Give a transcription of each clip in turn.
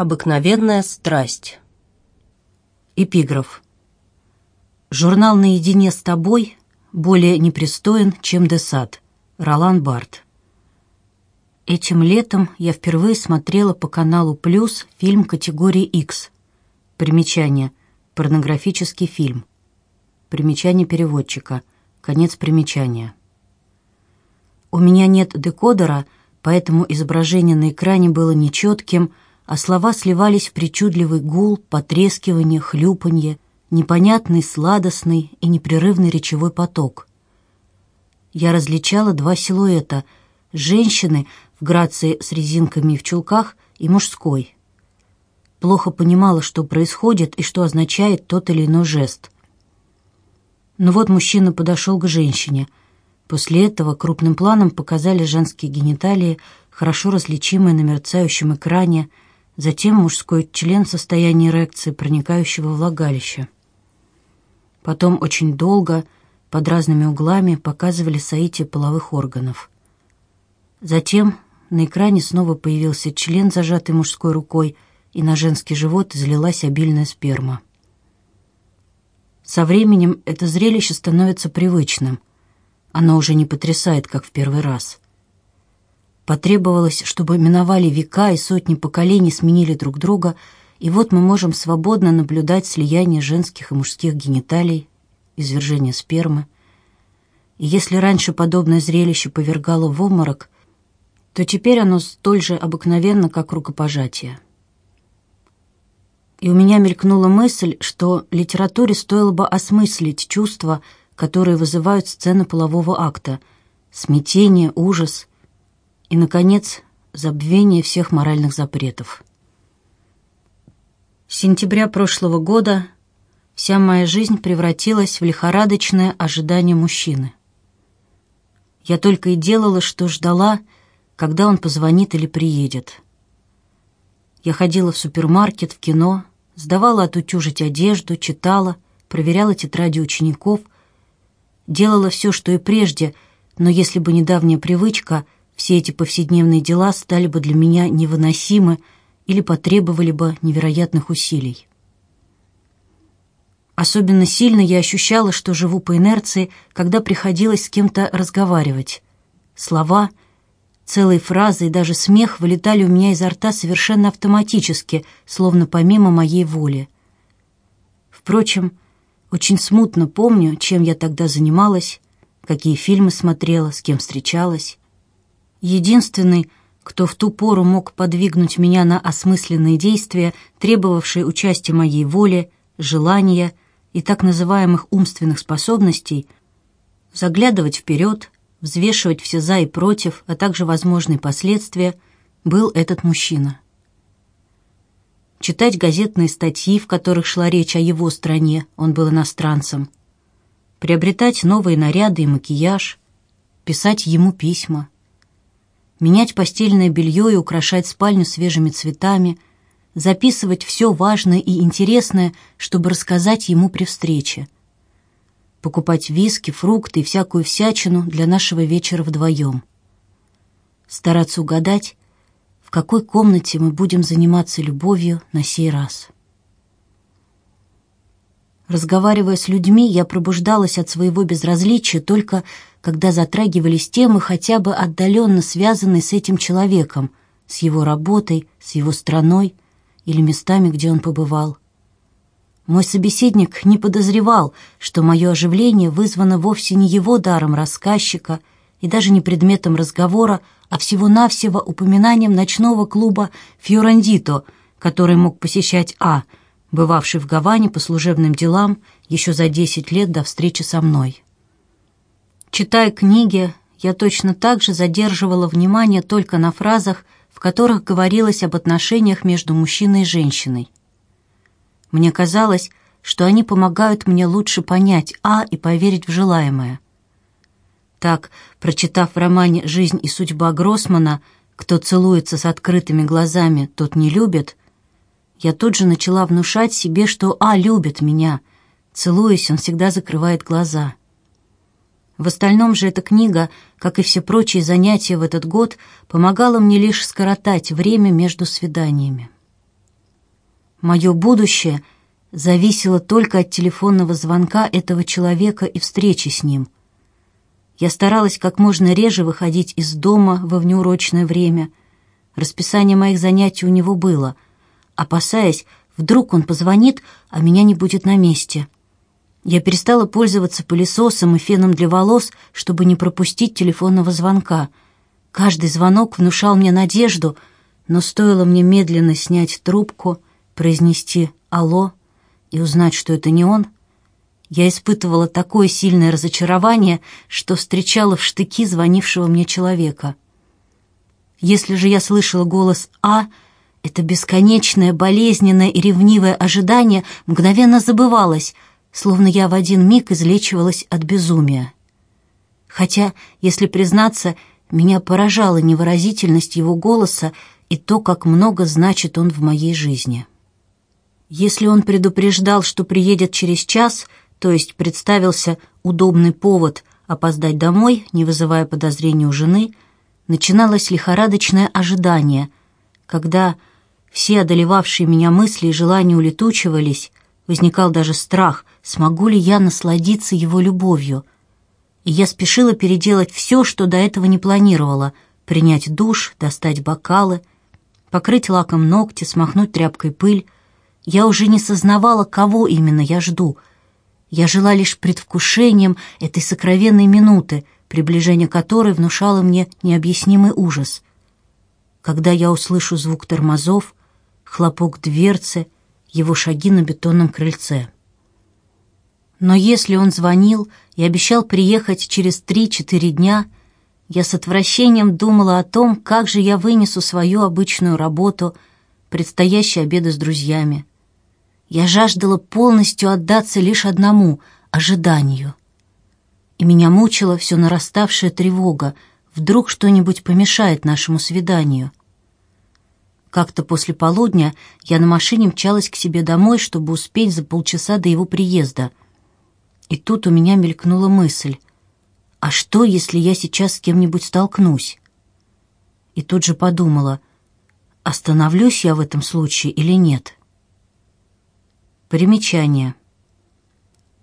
Обыкновенная страсть. Эпиграф. Журнал «Наедине с тобой» более непристоен, чем Десад. Ролан Барт. Этим летом я впервые смотрела по каналу «Плюс» фильм категории X. Примечание. Порнографический фильм. Примечание переводчика. Конец примечания. У меня нет декодера, поэтому изображение на экране было нечетким, а слова сливались в причудливый гул, потрескивание, хлюпанье, непонятный, сладостный и непрерывный речевой поток. Я различала два силуэта — женщины в грации с резинками в чулках и мужской. Плохо понимала, что происходит и что означает тот или иной жест. Но вот мужчина подошел к женщине. После этого крупным планом показали женские гениталии, хорошо различимые на мерцающем экране, затем мужской член в состоянии эрекции, проникающего в влагалище. Потом очень долго, под разными углами, показывали соитие половых органов. Затем на экране снова появился член, зажатый мужской рукой, и на женский живот излилась обильная сперма. Со временем это зрелище становится привычным. Оно уже не потрясает, как в первый раз — Потребовалось, чтобы миновали века и сотни поколений сменили друг друга, и вот мы можем свободно наблюдать слияние женских и мужских гениталий, извержение спермы. И если раньше подобное зрелище повергало в обморок, то теперь оно столь же обыкновенно, как рукопожатие. И у меня мелькнула мысль, что литературе стоило бы осмыслить чувства, которые вызывают сцены полового акта — смятение, ужас — и, наконец, забвение всех моральных запретов. С сентября прошлого года вся моя жизнь превратилась в лихорадочное ожидание мужчины. Я только и делала, что ждала, когда он позвонит или приедет. Я ходила в супермаркет, в кино, сдавала отутюжить одежду, читала, проверяла тетради учеников, делала все, что и прежде, но если бы недавняя привычка — все эти повседневные дела стали бы для меня невыносимы или потребовали бы невероятных усилий. Особенно сильно я ощущала, что живу по инерции, когда приходилось с кем-то разговаривать. Слова, целые фразы и даже смех вылетали у меня изо рта совершенно автоматически, словно помимо моей воли. Впрочем, очень смутно помню, чем я тогда занималась, какие фильмы смотрела, с кем встречалась. Единственный, кто в ту пору мог подвигнуть меня на осмысленные действия, требовавшие участия моей воли, желания и так называемых умственных способностей, заглядывать вперед, взвешивать все «за» и «против», а также возможные последствия, был этот мужчина. Читать газетные статьи, в которых шла речь о его стране, он был иностранцем. Приобретать новые наряды и макияж, писать ему письма — менять постельное белье и украшать спальню свежими цветами, записывать все важное и интересное, чтобы рассказать ему при встрече, покупать виски, фрукты и всякую всячину для нашего вечера вдвоем, стараться угадать, в какой комнате мы будем заниматься любовью на сей раз. Разговаривая с людьми, я пробуждалась от своего безразличия только когда затрагивались темы, хотя бы отдаленно связанные с этим человеком, с его работой, с его страной или местами, где он побывал. Мой собеседник не подозревал, что мое оживление вызвано вовсе не его даром рассказчика и даже не предметом разговора, а всего-навсего упоминанием ночного клуба «Фьорандито», который мог посещать А — бывавший в Гаване по служебным делам еще за десять лет до встречи со мной. Читая книги, я точно так же задерживала внимание только на фразах, в которых говорилось об отношениях между мужчиной и женщиной. Мне казалось, что они помогают мне лучше понять А и поверить в желаемое. Так, прочитав в романе «Жизнь и судьба Гроссмана», «Кто целуется с открытыми глазами, тот не любит», я тут же начала внушать себе, что А любит меня. Целуясь, он всегда закрывает глаза. В остальном же эта книга, как и все прочие занятия в этот год, помогала мне лишь скоротать время между свиданиями. Мое будущее зависело только от телефонного звонка этого человека и встречи с ним. Я старалась как можно реже выходить из дома во внеурочное время. Расписание моих занятий у него было, опасаясь, вдруг он позвонит, а меня не будет на месте. Я перестала пользоваться пылесосом и феном для волос, чтобы не пропустить телефонного звонка. Каждый звонок внушал мне надежду, но стоило мне медленно снять трубку, произнести «Алло» и узнать, что это не он, я испытывала такое сильное разочарование, что встречала в штыки звонившего мне человека. Если же я слышала голос «А», это бесконечное, болезненное и ревнивое ожидание мгновенно забывалось — словно я в один миг излечивалась от безумия. Хотя, если признаться, меня поражала невыразительность его голоса и то, как много значит он в моей жизни. Если он предупреждал, что приедет через час, то есть представился удобный повод опоздать домой, не вызывая подозрений у жены, начиналось лихорадочное ожидание, когда все одолевавшие меня мысли и желания улетучивались, возникал даже страх — смогу ли я насладиться его любовью. И я спешила переделать все, что до этого не планировала, принять душ, достать бокалы, покрыть лаком ногти, смахнуть тряпкой пыль. Я уже не сознавала, кого именно я жду. Я жила лишь предвкушением этой сокровенной минуты, приближение которой внушало мне необъяснимый ужас. Когда я услышу звук тормозов, хлопок дверцы, его шаги на бетонном крыльце. Но если он звонил и обещал приехать через три-четыре дня, я с отвращением думала о том, как же я вынесу свою обычную работу, предстоящие обеды с друзьями. Я жаждала полностью отдаться лишь одному — ожиданию. И меня мучила все нараставшая тревога, вдруг что-нибудь помешает нашему свиданию. Как-то после полудня я на машине мчалась к себе домой, чтобы успеть за полчаса до его приезда — и тут у меня мелькнула мысль, а что, если я сейчас с кем-нибудь столкнусь? И тут же подумала, остановлюсь я в этом случае или нет. Примечание.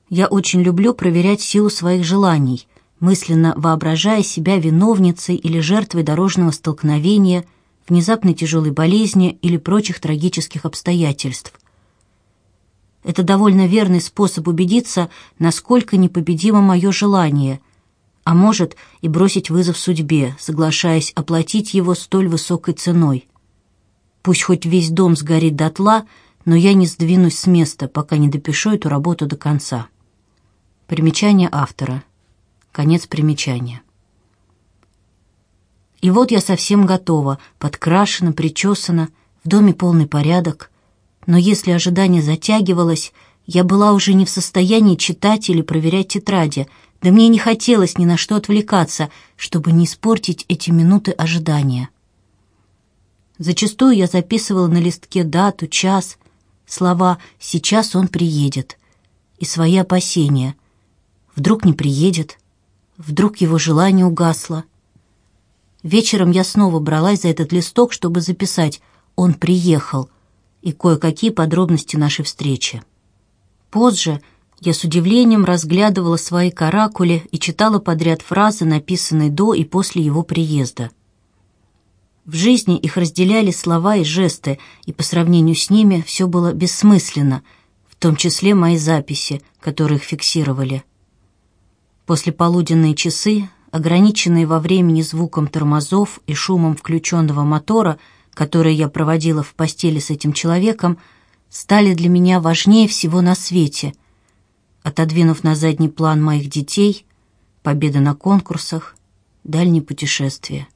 Я очень люблю проверять силу своих желаний, мысленно воображая себя виновницей или жертвой дорожного столкновения, внезапной тяжелой болезни или прочих трагических обстоятельств. Это довольно верный способ убедиться, насколько непобедимо мое желание, а может и бросить вызов судьбе, соглашаясь оплатить его столь высокой ценой. Пусть хоть весь дом сгорит дотла, но я не сдвинусь с места, пока не допишу эту работу до конца. Примечание автора. Конец примечания. И вот я совсем готова, подкрашена, причесана, в доме полный порядок — но если ожидание затягивалось, я была уже не в состоянии читать или проверять тетради, да мне не хотелось ни на что отвлекаться, чтобы не испортить эти минуты ожидания. Зачастую я записывала на листке дату, час, слова «сейчас он приедет» и свои опасения. Вдруг не приедет, вдруг его желание угасло. Вечером я снова бралась за этот листок, чтобы записать «он приехал», и кое-какие подробности нашей встречи. Позже я с удивлением разглядывала свои каракули и читала подряд фразы, написанные до и после его приезда. В жизни их разделяли слова и жесты, и по сравнению с ними все было бессмысленно, в том числе мои записи, которые их фиксировали. После полуденные часы, ограниченные во времени звуком тормозов и шумом включенного мотора – которые я проводила в постели с этим человеком, стали для меня важнее всего на свете. Отодвинув на задний план моих детей, победы на конкурсах, дальние путешествия.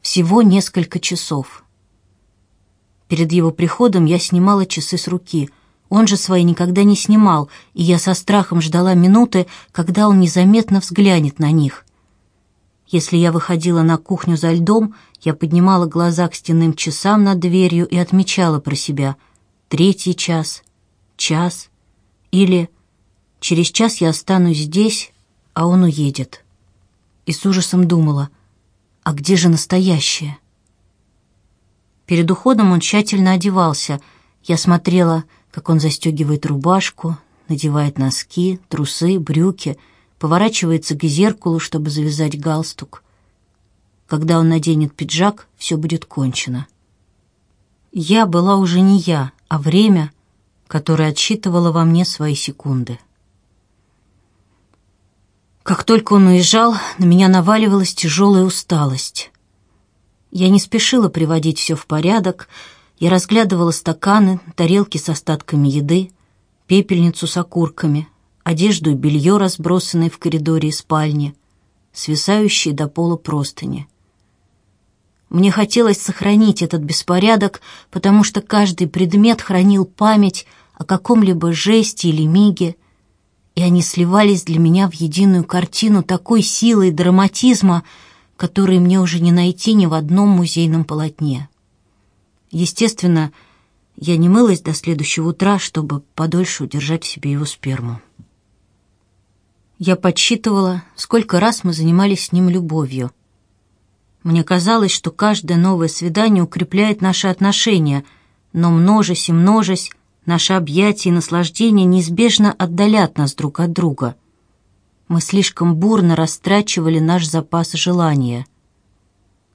Всего несколько часов. Перед его приходом я снимала часы с руки. Он же свои никогда не снимал, и я со страхом ждала минуты, когда он незаметно взглянет на них. Если я выходила на кухню за льдом, я поднимала глаза к стенным часам над дверью и отмечала про себя третий час, час или через час я останусь здесь, а он уедет. И с ужасом думала, а где же настоящее? Перед уходом он тщательно одевался. Я смотрела, как он застегивает рубашку, надевает носки, трусы, брюки, поворачивается к зеркалу, чтобы завязать галстук. Когда он наденет пиджак, все будет кончено. Я была уже не я, а время, которое отсчитывало во мне свои секунды. Как только он уезжал, на меня наваливалась тяжелая усталость. Я не спешила приводить все в порядок, я разглядывала стаканы, тарелки с остатками еды, пепельницу с окурками, одежду и белье, разбросанные в коридоре и спальне, свисающие до пола простыни. Мне хотелось сохранить этот беспорядок, потому что каждый предмет хранил память о каком-либо жесте или миге, и они сливались для меня в единую картину такой силы и драматизма, которые мне уже не найти ни в одном музейном полотне. Естественно, я не мылась до следующего утра, чтобы подольше удержать в себе его сперму. Я подсчитывала, сколько раз мы занимались с ним любовью. Мне казалось, что каждое новое свидание укрепляет наши отношения, но множась и множась, наши объятия и наслаждения неизбежно отдалят нас друг от друга. Мы слишком бурно растрачивали наш запас желания.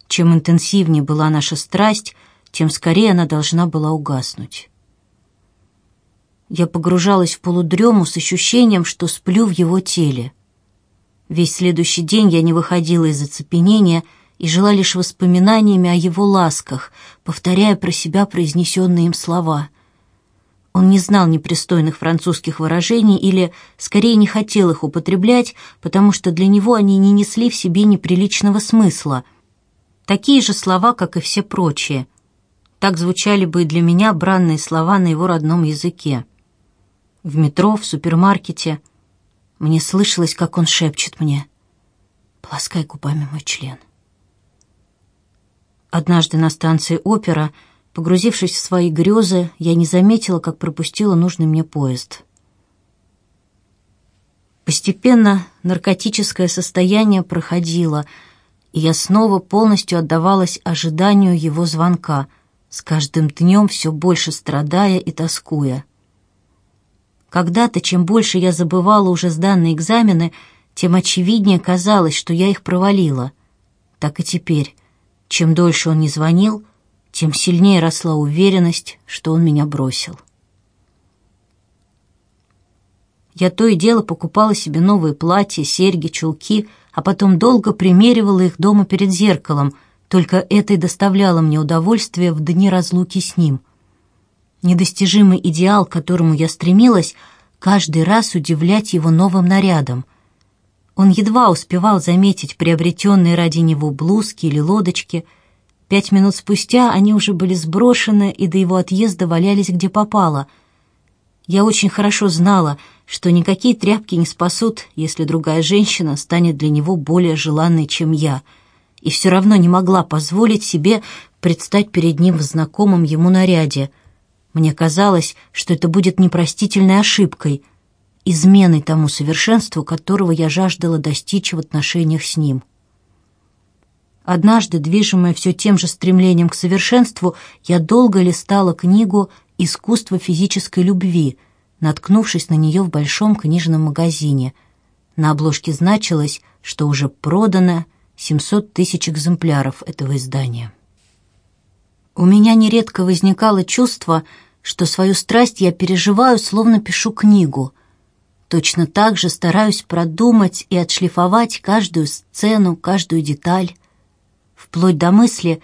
Чем интенсивнее была наша страсть, тем скорее она должна была угаснуть. Я погружалась в полудрему с ощущением, что сплю в его теле. Весь следующий день я не выходила из оцепенения и жила лишь воспоминаниями о его ласках, повторяя про себя произнесенные им слова. Он не знал непристойных французских выражений или, скорее, не хотел их употреблять, потому что для него они не несли в себе неприличного смысла. Такие же слова, как и все прочие. Так звучали бы и для меня бранные слова на его родном языке. В метро, в супермаркете мне слышалось, как он шепчет мне «Полоскай губами мой член». Однажды на станции опера, погрузившись в свои грезы, я не заметила, как пропустила нужный мне поезд. Постепенно наркотическое состояние проходило, и я снова полностью отдавалась ожиданию его звонка, с каждым днем все больше страдая и тоскуя. Когда-то, чем больше я забывала уже сданные экзамены, тем очевиднее казалось, что я их провалила. Так и теперь. Чем дольше он не звонил, тем сильнее росла уверенность, что он меня бросил. Я то и дело покупала себе новые платья, серьги, чулки, а потом долго примеривала их дома перед зеркалом, только это и доставляло мне удовольствие в дни разлуки с ним. Недостижимый идеал, к которому я стремилась, каждый раз удивлять его новым нарядом — он едва успевал заметить приобретенные ради него блузки или лодочки. Пять минут спустя они уже были сброшены и до его отъезда валялись где попало. Я очень хорошо знала, что никакие тряпки не спасут, если другая женщина станет для него более желанной, чем я, и все равно не могла позволить себе предстать перед ним в знакомом ему наряде. Мне казалось, что это будет непростительной ошибкой — изменой тому совершенству, которого я жаждала достичь в отношениях с ним. Однажды, движимая все тем же стремлением к совершенству, я долго листала книгу «Искусство физической любви», наткнувшись на нее в большом книжном магазине. На обложке значилось, что уже продано 700 тысяч экземпляров этого издания. У меня нередко возникало чувство, что свою страсть я переживаю, словно пишу книгу — Точно так же стараюсь продумать и отшлифовать каждую сцену, каждую деталь, вплоть до мысли,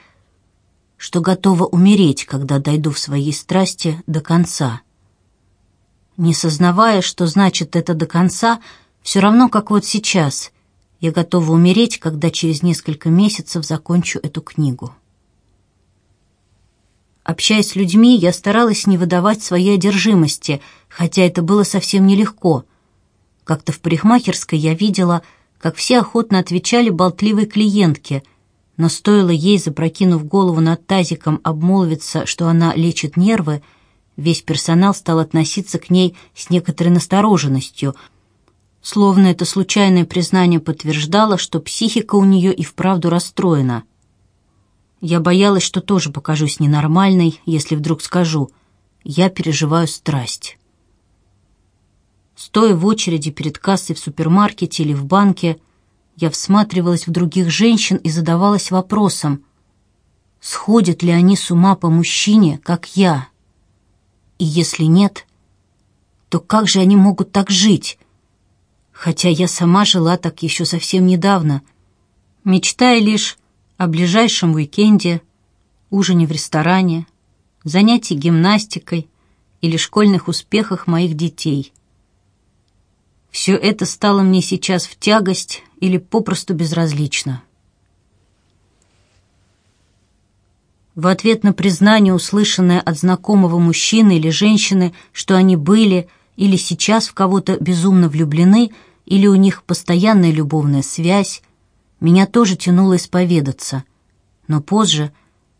что готова умереть, когда дойду в своей страсти до конца. Не сознавая, что значит это до конца, все равно, как вот сейчас, я готова умереть, когда через несколько месяцев закончу эту книгу. Общаясь с людьми, я старалась не выдавать своей одержимости, хотя это было совсем нелегко — как-то в парикмахерской я видела, как все охотно отвечали болтливой клиентке, но стоило ей, запрокинув голову над тазиком, обмолвиться, что она лечит нервы, весь персонал стал относиться к ней с некоторой настороженностью, словно это случайное признание подтверждало, что психика у нее и вправду расстроена. Я боялась, что тоже покажусь ненормальной, если вдруг скажу «я переживаю страсть». Стоя в очереди перед кассой в супермаркете или в банке, я всматривалась в других женщин и задавалась вопросом, сходят ли они с ума по мужчине, как я? И если нет, то как же они могут так жить? Хотя я сама жила так еще совсем недавно, мечтая лишь о ближайшем уикенде, ужине в ресторане, занятии гимнастикой или школьных успехах моих детей. Все это стало мне сейчас в тягость или попросту безразлично. В ответ на признание, услышанное от знакомого мужчины или женщины, что они были или сейчас в кого-то безумно влюблены, или у них постоянная любовная связь, меня тоже тянуло исповедаться. Но позже,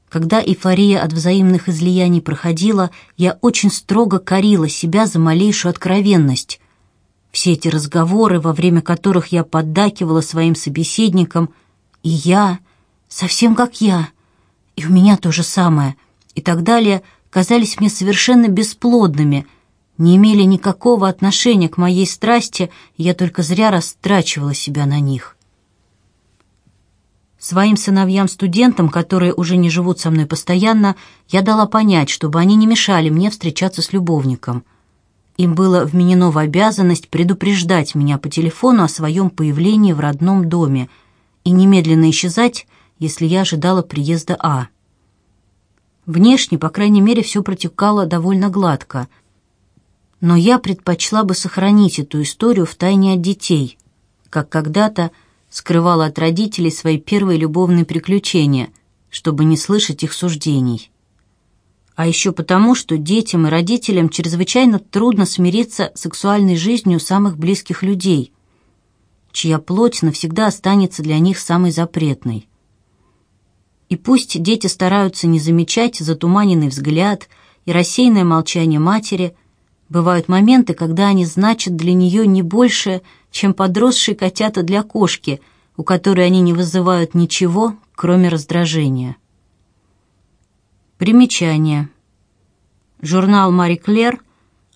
когда эйфория от взаимных излияний проходила, я очень строго корила себя за малейшую откровенность. Все эти разговоры, во время которых я поддакивала своим собеседникам, и я, совсем как я — и у меня то же самое, и так далее, казались мне совершенно бесплодными, не имели никакого отношения к моей страсти, я только зря растрачивала себя на них. Своим сыновьям-студентам, которые уже не живут со мной постоянно, я дала понять, чтобы они не мешали мне встречаться с любовником. Им было вменено в обязанность предупреждать меня по телефону о своем появлении в родном доме и немедленно исчезать, если я ожидала приезда А. Внешне, по крайней мере, все протекало довольно гладко. Но я предпочла бы сохранить эту историю в тайне от детей, как когда-то скрывала от родителей свои первые любовные приключения, чтобы не слышать их суждений. А еще потому, что детям и родителям чрезвычайно трудно смириться с сексуальной жизнью самых близких людей, чья плоть навсегда останется для них самой запретной. И пусть дети стараются не замечать затуманенный взгляд и рассеянное молчание матери, бывают моменты, когда они значат для нее не больше, чем подросшие котята для кошки, у которой они не вызывают ничего, кроме раздражения. Примечание. Журнал «Мари Клер»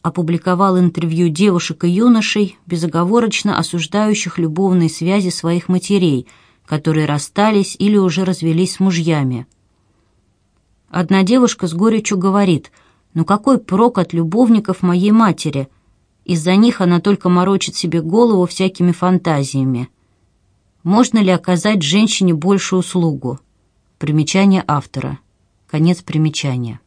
опубликовал интервью девушек и юношей, безоговорочно осуждающих любовные связи своих матерей – которые расстались или уже развелись с мужьями. Одна девушка с горечью говорит, «Ну какой прок от любовников моей матери? Из-за них она только морочит себе голову всякими фантазиями. Можно ли оказать женщине большую услугу?» Примечание автора. Конец примечания.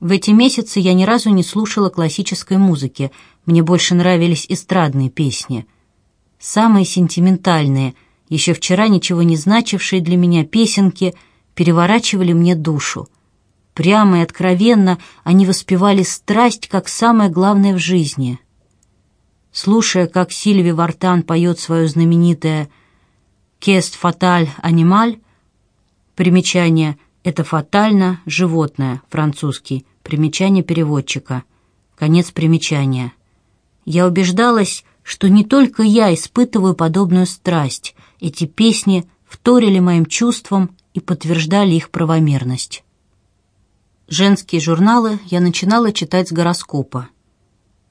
В эти месяцы я ни разу не слушала классической музыки, мне больше нравились эстрадные песни – Самые сентиментальные, еще вчера ничего не значившие для меня песенки переворачивали мне душу. Прямо и откровенно они воспевали страсть как самое главное в жизни. Слушая, как Сильви Вартан поет свое знаменитое «Кест фаталь анималь», примечание «Это фатально, животное», французский, примечание переводчика, конец примечания. Я убеждалась, что не только я испытываю подобную страсть. Эти песни вторили моим чувствам и подтверждали их правомерность. Женские журналы я начинала читать с гороскопа.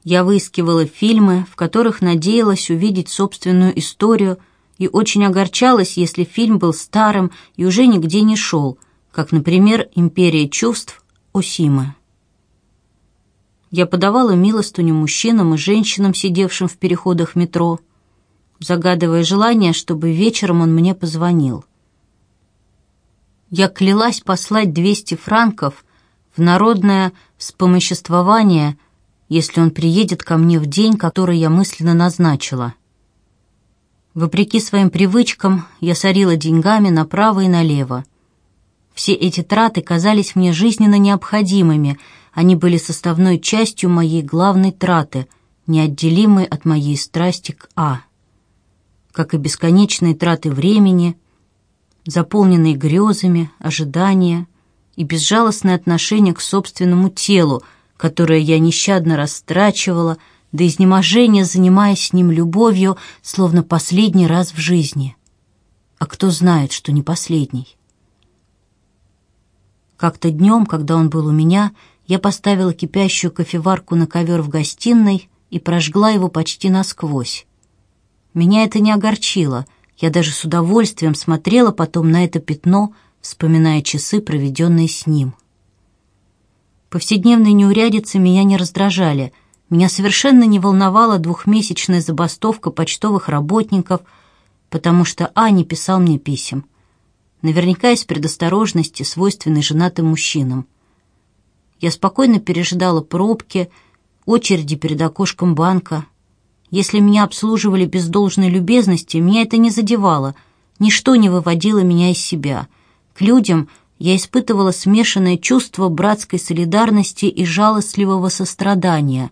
Я выискивала фильмы, в которых надеялась увидеть собственную историю, и очень огорчалась, если фильм был старым и уже нигде не шел, как, например, «Империя чувств» Осимы. Я подавала милостыню мужчинам и женщинам, сидевшим в переходах метро, загадывая желание, чтобы вечером он мне позвонил. Я клялась послать 200 франков в народное вспомоществование, если он приедет ко мне в день, который я мысленно назначила. Вопреки своим привычкам, я сорила деньгами направо и налево. Все эти траты казались мне жизненно необходимыми — они были составной частью моей главной траты, неотделимой от моей страсти к А. Как и бесконечные траты времени, заполненные грезами, ожидания и безжалостное отношение к собственному телу, которое я нещадно растрачивала, до изнеможения занимаясь с ним любовью, словно последний раз в жизни. А кто знает, что не последний? Как-то днем, когда он был у меня, я поставила кипящую кофеварку на ковер в гостиной и прожгла его почти насквозь. Меня это не огорчило, я даже с удовольствием смотрела потом на это пятно, вспоминая часы, проведенные с ним. Повседневные неурядицы меня не раздражали. Меня совершенно не волновала двухмесячная забастовка почтовых работников, потому что А не писал мне писем. Наверняка из предосторожности, свойственной женатым мужчинам. Я спокойно пережидала пробки, очереди перед окошком банка. Если меня обслуживали без должной любезности, меня это не задевало, ничто не выводило меня из себя. К людям я испытывала смешанное чувство братской солидарности и жалостливого сострадания.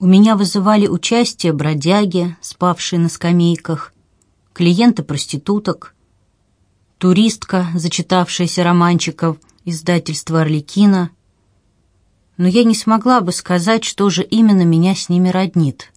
У меня вызывали участие бродяги, спавшие на скамейках, клиенты проституток, туристка, зачитавшаяся романчиков издательства «Орликина», но я не смогла бы сказать, что же именно меня с ними роднит.